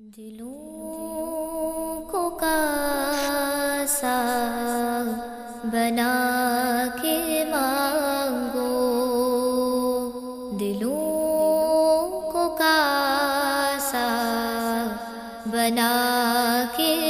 دلوں کو کاسا بنا کے مانگو۔ دلوں کو کاسا بنا کے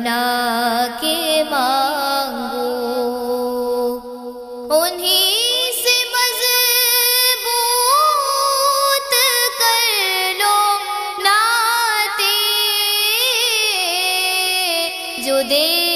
بنا کے مانگو۔ انہیں سے مضبوط کر لو ناتے جو دے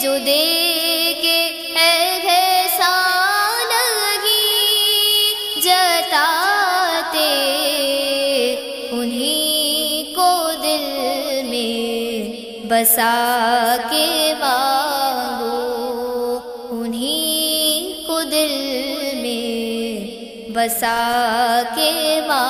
جو دے کے احسان ہی جتاتے انہیں کو دل میں بسا کے مانگو انہیں کو دل میں بسا کے مانگو